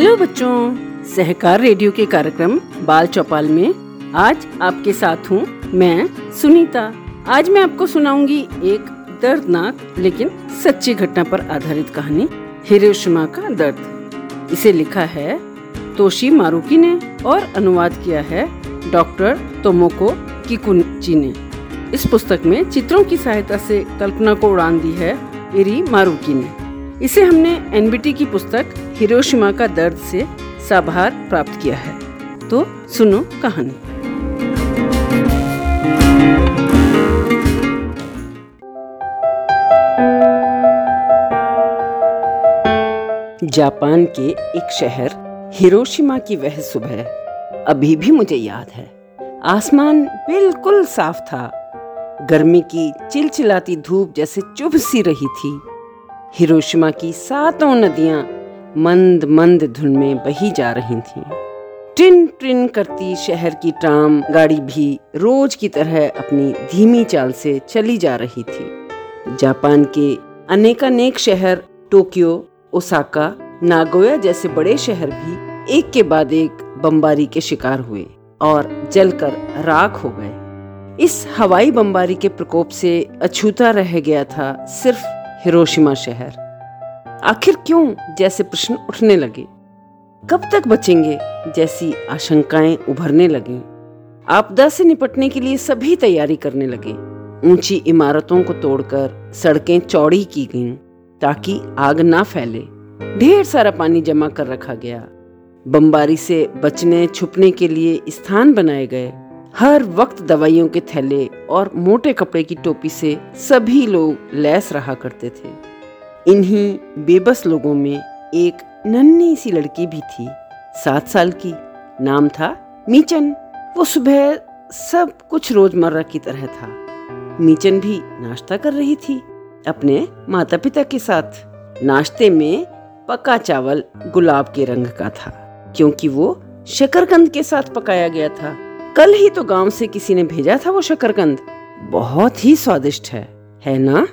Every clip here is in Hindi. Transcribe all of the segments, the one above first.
हेलो बच्चों, सहकार रेडियो के कार्यक्रम बाल चौपाल में आज आपके साथ हूँ मैं सुनीता। आज मैं आपको सुनाऊँगी एक दर्दनाक लेकिन सच्ची घटना पर आधारित कहानी, हिरोशिमा का दर्द। इसे लिखा है तोशी मारुकी ने और अनुवाद किया है डॉक्टर तोमोको किकुची ने। इस पुस्तक में चित्रों की सहायता से कल्पना को उड़ान दी है इरी मारुकी ने। इसे हमने एनबीटी की पुस्तक हिरोशिमा का दर्द से साभार प्राप्त किया है। तो सुनो कहानी। जापान के एक शहर हिरोशिमा की वह सुबह अभी भी मुझे याद है। आसमान बिल्कुल साफ़ था। गर्मी की चिलचिलाती धूप जैसे चुभ सी रही थी। हिरोशिमा की सातों नदियाँ मंद मंद धुन में बही जा रही थीं। ट्रिन ट्रिन करती शहर की ट्राम गाड़ी भी रोज की तरह अपनी धीमी चाल से चली जा रही थी जापान के अनेकानेक शहर, टोक्यो, ओसाका, नागोया जैसे बड़े शहर भी एक के बाद एक बमबारी के शिकार हुए और जलकर राख हो गए इस हवाई बमबारी के प्रकोप से अछूता रह गया था सिर्फ़ हिरोशिमा शहर। आखिर क्यों जैसे प्रश्न उठने लगे? कब तक बचेंगे जैसी आशंकाएँ उभरने लगी? आपदा से निपटने के लिए सभी तैयारी करने लगे। ऊँची इमारतों को तोड़कर सड़कें चौड़ी की गईं ताकि आग ना फैले। ढेर सारा पानी जमा कर रखा गया। बमबारी से बचने छुपने के लिए स्थान बनाए गए। हर वक्त दवाइयों के थैले और मोटे कपड़े की टोपी से सभी लोग लैस रहा करते थे। इन्हीं बेबस लोगों में एक नन्ही सी लड़की भी थी, सात साल की। नाम था मीचन। वो सुबह सब कुछ रोज़मर्रा की तरह था। मीचन भी नाश्ता कर रही थी अपने माता पिता के साथ। नाश्ते में पका चावल गुलाब के रंग का था, क्योंकि वो शकरकंद के साथ पकाया गया था। कल ही तो गाँव से किसी ने भेजा था वो शकरकंद। बहुत ही स्वादिष्ट है है ना?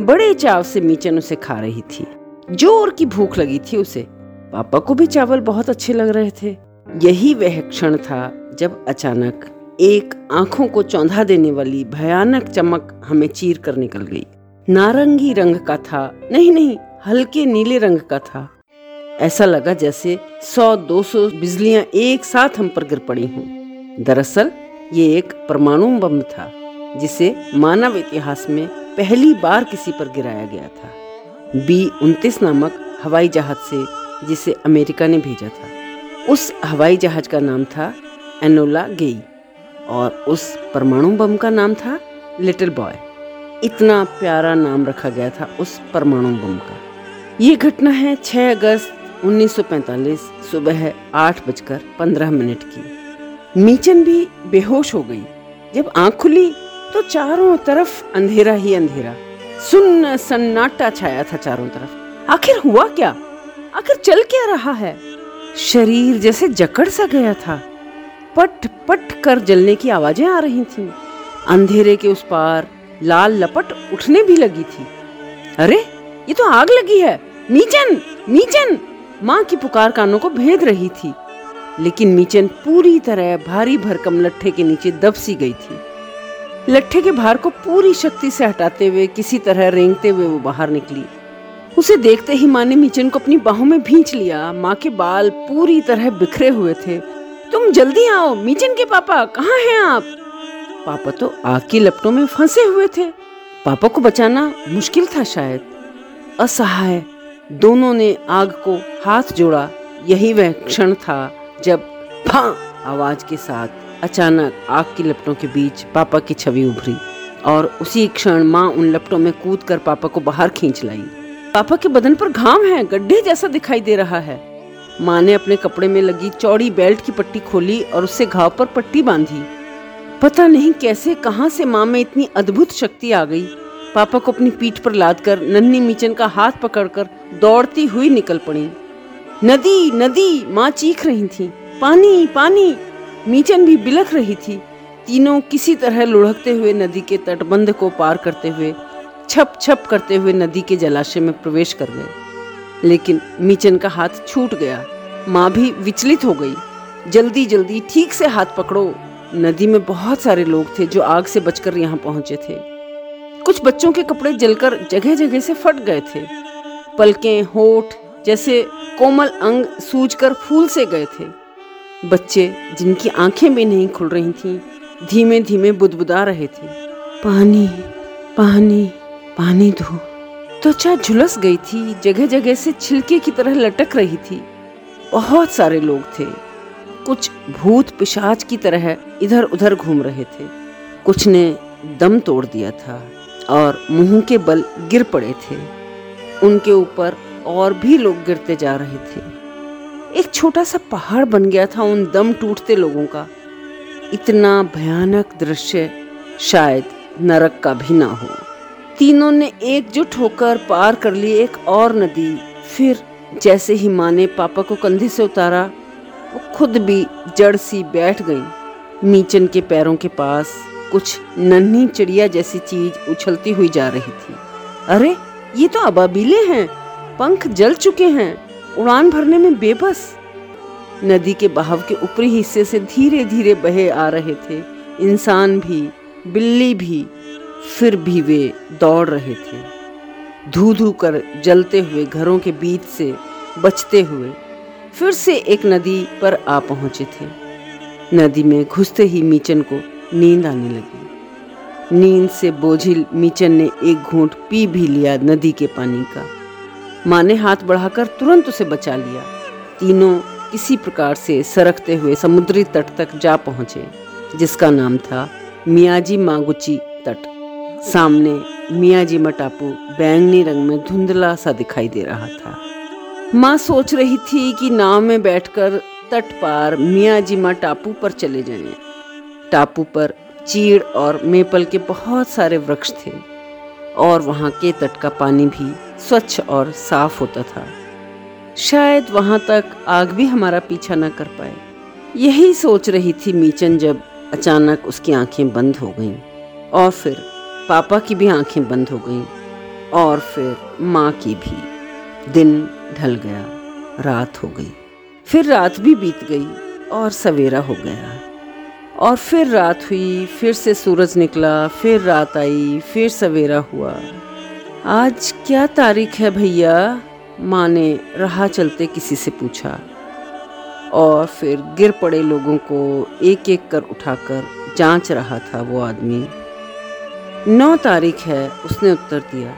बड़े चाव से मीचन उसे खा रही थी। ज़ोर की भूख लगी थी उसे। पापा को भी चावल बहुत अच्छे लग रहे थे। यही वह क्षण था जब अचानक एक आँखों को चौंधा देने वाली भयानक चमक हमें चीर कर निकल गई। नारंगी रंग का था। नहीं नहीं, हल्के नीले रंग का था। ऐसा लगा जैसे सौ दो सौ बिजलियाँ एक साथ हम पर गिर पड़ी हों। दरअसल, ये एक परमाणु बम था, जिसे मानव इतिहास में पहली बार किसी पर गिराया गया था। बी उनतीस नामक हवाई जहाज़ से, जिसे अमेरिका ने भेजा था। उस हवाई जहाज़ का नाम था एनोला गेई, और उस परमाणु बम का नाम था लिटिल बॉय। इतना प्यारा नाम रखा गया था उस परमाणु बम का। ये घटना है 6 अगस्त 1945 सुबह आठ बजकर पंद्रह मिनट की। मीचन भी बेहोश हो गई। जब आँख खुली तो चारों तरफ़ अंधेरा ही अंधेरा। सुन्न सन्नाटा छाया था चारों तरफ़। आखिर हुआ क्या? आखिर चल क्या रहा है? शरीर जैसे जकड़ सा गया था। पट पट कर जलने की आवाज़ें आ रही थीं। अंधेरे के उस पार लाल लपट उठने भी लगी थी। अरे, ये तो आग लगी है। मीचन मीचन! माँ की पुकार कानों को भेद रही थी। लेकिन मीचन पूरी तरह भारी भरकम लट्ठे के नीचे दब सी गई थी। लट्ठे के भार को पूरी शक्ति से हटाते हुए, किसी तरह रेंगते हुए वो बाहर निकली। उसे देखते ही माँ ने मीचन को अपनी बाहों में भींच लिया। माँ के बाल पूरी तरह बिखरे हुए थे। तुम जल्दी आओ, मीचन के पापा, कहाँ हैं आप? पापा तो आग की लपटों में फंसे हुए थे। पापा को बचाना मुश्किल था शायद। असहाय, दोनों ने आग को हाथ जोड़ा। यही वह क्षण था जब भां आवाज़ के साथ अचानक आग की लपटों के बीच पापा की छवि उभरी और उसी क्षण माँ उन लपटों में कूद कर पापा को बाहर खींच लाई। पापा के बदन पर घाम है, गड्ढे जैसा दिखाई दे रहा है। माँ ने अपने कपड़े में लगी चौड़ी बेल्ट की पट्टी खोली और उससे घाव पर पट्टी बांधी। पता नहीं कैसे, कहाँ से माँ में इतनी अद्भुत शक्ति आ गई। पापा को अपनी पीठ पर लाद कर नन्ही मीचन का हाथ पकड़कर दौड़ती हुई निकल पड़ी। नदी नदी, माँ चीख रही थी। पानी पानी। मीचन भी बिलख रही थी। तीनों किसी तरह लुढ़कते हुए नदी के तटबंध को पार करते हुए, छप छप करते हुए नदी के जलाशय में प्रवेश कर गए। लेकिन मीचन का हाथ छूट गया। माँ भी विचलित हो गई। जल्दी जल्दी ठीक से हाथ पकड़ो। नदी में बहुत सारे लोग थे जो आग से बचकर यहाँ पहुँचे थे। कुछ बच्चों के कपड़े जलकर जगह जगह से फट गए थे। पलकें, होठ जैसे कोमल अंग सूजकर फूल से गए थे। बच्चे जिनकी आँखें भी नहीं खुल रही थीं धीमे धीमे बुदबुदा रहे थे। पानी पानी पानी दो। त्वचा झुलस गई थी जगह जगह से छिलके की तरह लटक रही थी। बहुत सारे लोग थे। कुछ भूत पिशाच की तरह इधर उधर घूम रहे थे। कुछ ने दम तोड़ दिया था और मुँह के बल गिर पड़े थे। उनके ऊपर और भी लोग गिरते जा रहे थे। एक छोटा सा पहाड़ बन गया था उन दम टूटते लोगों का। इतना भयानक दृश्य शायद नरक का भी ना हो। तीनों ने एकजुट होकर पार कर ली एक और नदी। फिर जैसे ही माँ ने पापा को कंधे से उतारा, वो खुद भी जड़ सी बैठ गई। मीचन के पैरों के पास कुछ नन्ही चिड़िया जैसी चीज़ उछलती हुई जा रही थी। अरे, ये तो अबाबीले हैं। पंख जल चुके हैं। उड़ान भरने में बेबस। नदी के बहाव के ऊपरी हिस्से से धीरे धीरे बहे आ रहे थे। इंसान भी, बिल्ली भी, फिर भी वे दौड़ रहे थे। धू धू कर जलते हुए घरों के बीच से बचते हुए फिर से एक नदी पर आ पहुँचे थे। नदी में घुसते ही मीचन को नींद आने लगी। नींद से बोझिल मीचन ने एक घूंट पी भी लिया नदी के पानी का। माँ ने हाथ बढ़ाकर तुरंत उसे बचा लिया। तीनों किसी प्रकार से सरकते हुए समुद्री तट तक जा पहुँचे, जिसका नाम था मियाजी मागुची तट। सामने मियाजीमा टापू बैंगनी रंग में धुंधला सा दिखाई दे रहा था। माँ सोच रही थी कि नाव में बैठकर तट पार मियाजीमा टापू पर चले जाएँ। टापू पर चीड़ और मेपल के बहुत सारे वृक्ष थे। और वहाँ के तट का पानी भी स्वच्छ और साफ़ होता था। शायद वहाँ तक आग भी हमारा पीछा न कर पाए। यही सोच रही थी मीचन जब अचानक उसकी आँखें बंद हो गईं और फिर पापा की भी आँखें बंद हो गईं और फिर माँ की भी। दिन ढल गया, रात हो गई। फिर रात भी बीत गई और सवेरा हो गया। और फिर रात हुई, फिर से सूरज निकला, फिर रात आई, फिर सवेरा हुआ। आज क्या तारीख है भैया? माँ ने राह चलते किसी से पूछा। और फिर गिर पड़े लोगों को एक एक कर उठाकर जाँच रहा था वो आदमी। नौ तारीख है, उसने उत्तर दिया।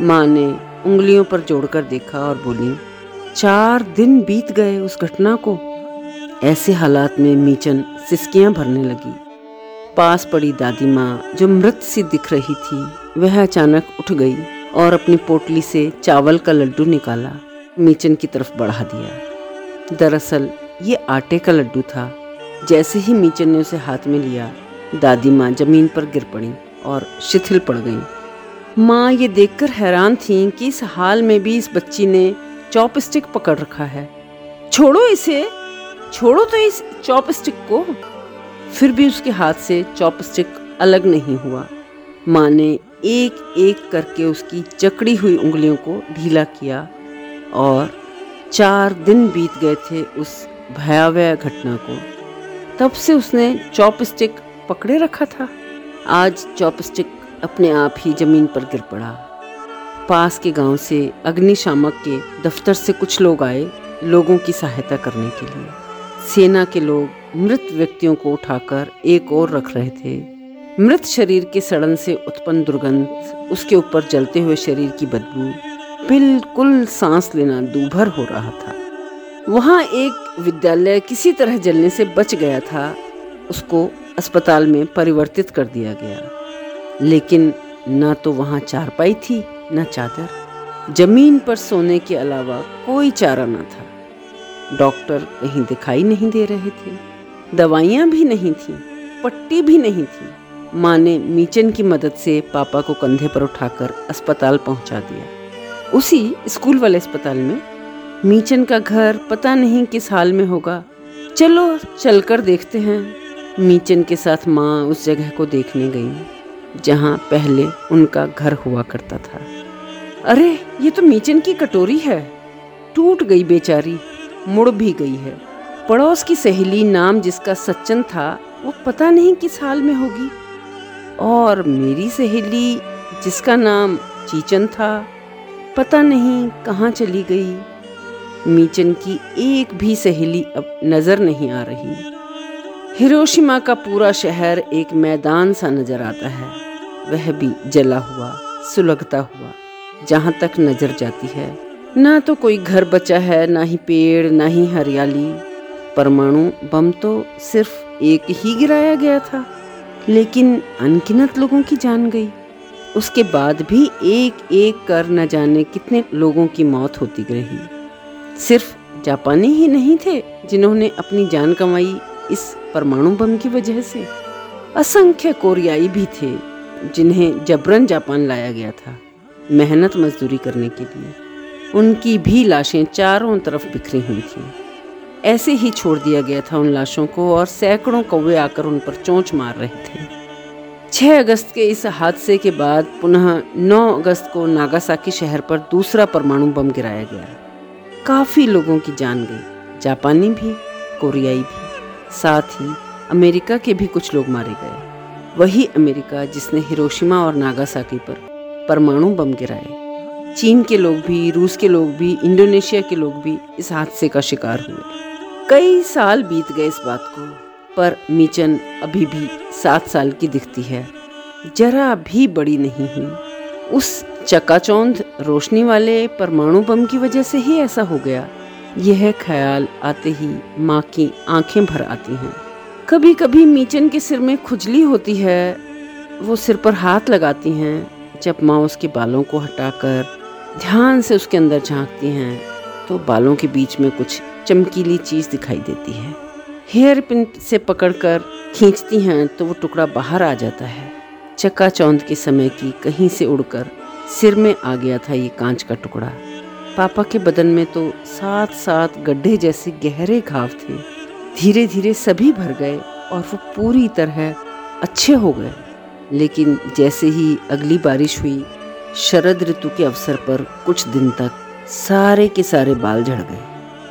माँ ने उंगलियों पर जोड़कर देखा और बोली, चार दिन बीत गए उस घटना को। ऐसे हालात में मीचन सिसकियाँ भरने लगी। पास पड़ी दादी माँ जो मृत सी दिख रही थी, वह अचानक उठ गई और अपनी पोटली से चावल का लड्डू निकाला, मीचन की तरफ़ बढ़ा दिया। दरअसल ये आटे का लड्डू था। जैसे ही मीचन ने उसे हाथ में लिया, दादी माँ ज़मीन पर गिर पड़ी और शिथिल पड़ गई। माँ ये देखकर हैरान थी कि इस हाल में भी इस बच्ची ने चॉपस्टिक पकड़ रखा है। छोड़ो इसे! छोड़ो तो इस चॉपस्टिक को। फिर भी उसके हाथ से चॉपस्टिक अलग नहीं हुआ। माँ ने एक एक करके उसकी जकड़ी हुई उंगलियों को ढीला किया और चार दिन बीत गए थे उस भयावह घटना को। तब से उसने चॉपस्टिक पकड़े रखा था। आज चॉपस्टिक अपने आप ही ज़मीन पर गिर पड़ा। पास के गाँव से अग्निशामक के दफ्तर से कुछ लोग आए लोगों की सहायता करने के लिए। सेना के लोग मृत व्यक्तियों को उठाकर एक और रख रहे थे। मृत शरीर के सड़न से उत्पन्न दुर्गंध, उसके ऊपर जलते हुए शरीर की बदबू, बिल्कुल सांस लेना दूभर हो रहा था। वहाँ एक विद्यालय किसी तरह जलने से बच गया था, उसको अस्पताल में परिवर्तित कर दिया गया। लेकिन न तो वहाँ चारपाई थी, न चादर। ज़मीन पर सोने के अलावा कोई चारा न था। डॉक्टर कहीं दिखाई नहीं दे रहे थे। दवाइयाँ भी नहीं थीं, पट्टी भी नहीं थी। माँ ने मीचन की मदद से पापा को कंधे पर उठाकर अस्पताल पहुँचा दिया। उसी स्कूल वाले अस्पताल में। मीचन का घर पता नहीं किस हाल में होगा। चलो, चलकर देखते हैं। मीचन के साथ माँ उस जगह को देखने गई, जहाँ पहले उनका घर हुआ करता था। अरे, ये तो मीचन की कटोरी है। टूट गई बेचारी। मुड़ भी गई है। पड़ोस की सहेली नाम जिसका सच्चन था, वो पता नहीं किस हाल में होगी। और मेरी सहेली जिसका नाम चीचन था, पता नहीं कहाँ चली गई। मीचन की एक भी सहेली अब नज़र नहीं आ रही। हिरोशिमा का पूरा शहर एक मैदान सा नज़र आता है। वह भी जला हुआ, सुलगता हुआ, जहाँ तक नज़र जाती है। ना तो कोई घर बचा है, ना ही पेड़, ना ही हरियाली। परमाणु बम तो सिर्फ़ एक ही गिराया गया था, लेकिन अनगिनत लोगों की जान गई। उसके बाद भी एक एक कर न जाने कितने लोगों की मौत होती रही। सिर्फ़ जापानी ही नहीं थे जिन्होंने अपनी जान कमाई इस परमाणु बम की वजह से। असंख्य कोरियाई भी थे जिन्हें जबरन जापान लाया गया था, मेहनत मजदूरी करने के लिए। उनकी भी लाशें चारों तरफ़ बिखरी हुई थीं। ऐसे ही छोड़ दिया गया था उन लाशों को और सैकड़ों कौवे आकर उन पर चोंच मार रहे थे। 6 अगस्त के इस हादसे के बाद पुनः 9 अगस्त को नागासाकी शहर पर दूसरा परमाणु बम गिराया गया। काफ़ी लोगों की जान गई, जापानी भी, कोरियाई भी, साथ ही अमेरिका के भी कुछ लोग मारे गए। वही अमेरिका जिसने हिरोशिमा और नागासाकी पर परमाणु बम गिराए। चीन के लोग भी, रूस के लोग भी, इंडोनेशिया के लोग भी इस हादसे का शिकार हुए। कई साल बीत गए इस बात को, पर मीचन अभी भी सात साल की दिखती है। जरा भी बड़ी नहीं हुई। उस चकाचौंध, रोशनी वाले परमाणु बम की वजह से ही ऐसा हो गया। यह ख्याल आते ही माँ की आँखें भर आती हैं। कभी कभी मीचन के सिर में खुजली होती है। वो सिर पर हाथ लगाती हैं, जब माँ उसके बालों को हटाकर ध्यान से उसके अंदर झांकती हैं तो बालों के बीच में कुछ चमकीली चीज़ दिखाई देती है। हेयर पिन से पकड़कर खींचती हैं तो वो टुकड़ा बाहर आ जाता है। चक्का चौंद के समय की कहीं से उड़कर सिर में आ गया था ये कांच का टुकड़ा। पापा के बदन में तो सात सात गड्ढे जैसे गहरे घाव थे। धीरे धीरे सभी भर गए और वो पूरी तरह अच्छे हो गए। लेकिन जैसे ही अगली बारिश हुई शरद ऋतु के अवसर पर कुछ दिन तक सारे के सारे बाल झड़ गए।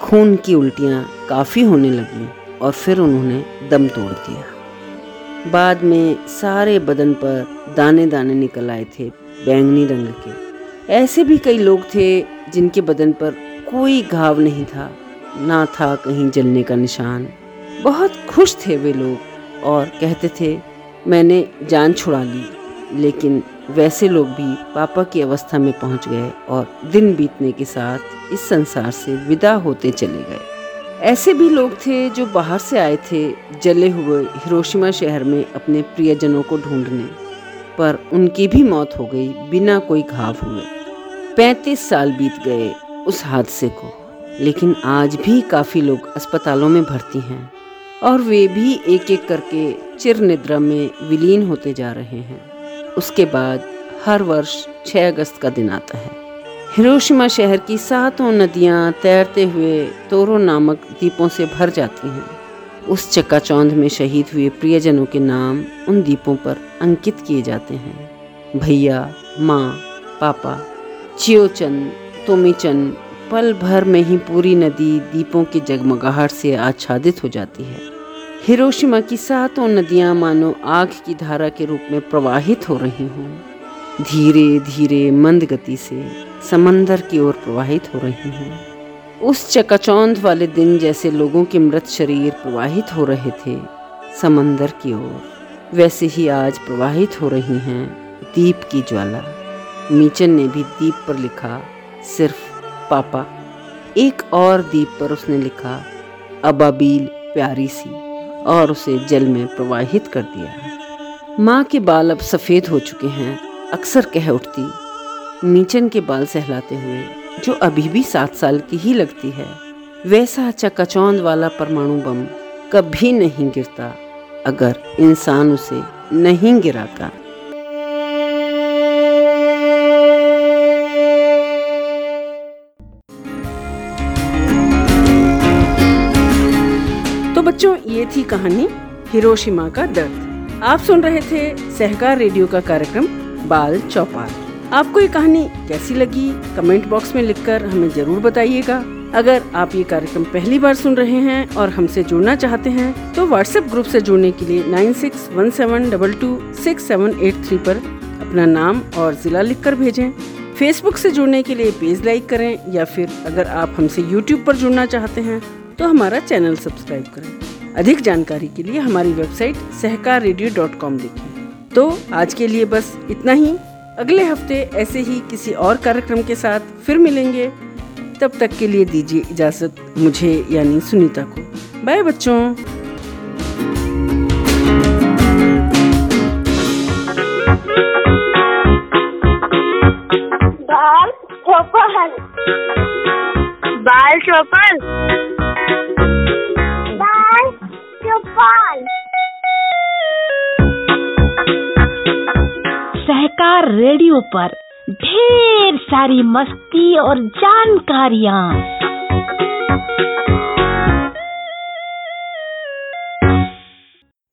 खून की उल्टियाँ काफ़ी होने लगी और फिर उन्होंने दम तोड़ दिया। बाद में सारे बदन पर दाने दाने निकल आए थे बैंगनी रंग के। ऐसे भी कई लोग थे जिनके बदन पर कोई घाव नहीं था, ना था कहीं जलने का निशान। बहुत खुश थे वे लोग और कहते थे, मैंने जान छुड़ा ली, लेकिन वैसे लोग भी पापा की अवस्था में पहुँच गए और दिन बीतने के साथ इस संसार से विदा होते चले गए। ऐसे भी लोग थे जो बाहर से आए थे, जले हुए हिरोशिमा शहर में अपने प्रियजनों को ढूँढने। पर उनकी भी मौत हो गई, बिना कोई घाव हुए। पैंतीस साल बीत गए उस हादसे को, लेकिन आज भी काफ़ी लोग अस्पतालों में भर्ती हैं और वे भी एक एक करके चिर निद्रा में विलीन होते जा रहे हैं। उसके बाद हर वर्ष 6 अगस्त का दिन आता है। हिरोशिमा शहर की सातों नदियाँ तैरते हुए तोरो नामक दीपों से भर जाती हैं। उस चक्काचौंध में शहीद हुए प्रियजनों के नाम उन दीपों पर अंकित किए जाते हैं। भैया, माँ, पापा, चियोचन तोमीचंद पल भर में ही पूरी नदी दीपों की जगमगाहट से आच्छादित हो जाती है। हिरोशिमा की सातों नदियाँ मानो आग की धारा के रूप में प्रवाहित हो रही हों। धीरे धीरे मंद गति से समंदर की ओर प्रवाहित हो रही हैं। उस चकाचौंध वाले दिन जैसे लोगों के मृत शरीर प्रवाहित हो रहे थे, समंदर की ओर। वैसे ही आज प्रवाहित हो रही हैं दीप की ज्वाला। मीचन ने भी दीप पर लिखा, सिर्फ़, पापा। एक और दीप पर उसने लिखा, अबाबील प्यारी सी। और उसे जल में प्रवाहित कर दिया। माँ के बाल अब सफ़ेद हो चुके हैं, अक्सर कह उठती। नीचन के बाल सहलाते हुए, जो अभी भी सात साल की ही लगती है, वैसा चकाचौंध वाला परमाणु बम कभी नहीं गिरता, अगर इंसान उसे नहीं गिराता। बच्चों, ये थी कहानी हिरोशिमा का दर्द। आप सुन रहे थे सहकार रेडियो का कार्यक्रम, बाल चौपाल। आपको ये कहानी कैसी लगी? कमेंट बॉक्स में लिखकर हमें ज़रूर बताइएगा। अगर आप ये कार्यक्रम पहली बार सुन रहे हैं और हमसे जुड़ना चाहते हैं तो व्हाट्सएप ग्रुप से जुड़ने के लिए nine six one seven double two six seven eight three पर अपना नाम और जिला लिखकर भेजें। फेसबुक से जुड़ने के लिए पेज लाइक करें या फिर अगर आप हमसे यूट्यूब पर जुड़ना चाहते हैं तो हमारा चैनल सब्सक्राइब करें। अधिक जानकारी के लिए हमारी website Sahkar radio dot com देखें। तो आज के लिए बस इतना ही। अगले हफ़्ते ऐसे ही किसी और कार्यक्रम के साथ फिर मिलेंगे। तब तक के लिए दीजिए इजाज़त मुझे यानी सुनीता को। बाय बच्चों। बाल चौपन बाल चौपन सहकार रेडियो पर ढेर सारी मस्ती और जानकारियाँ।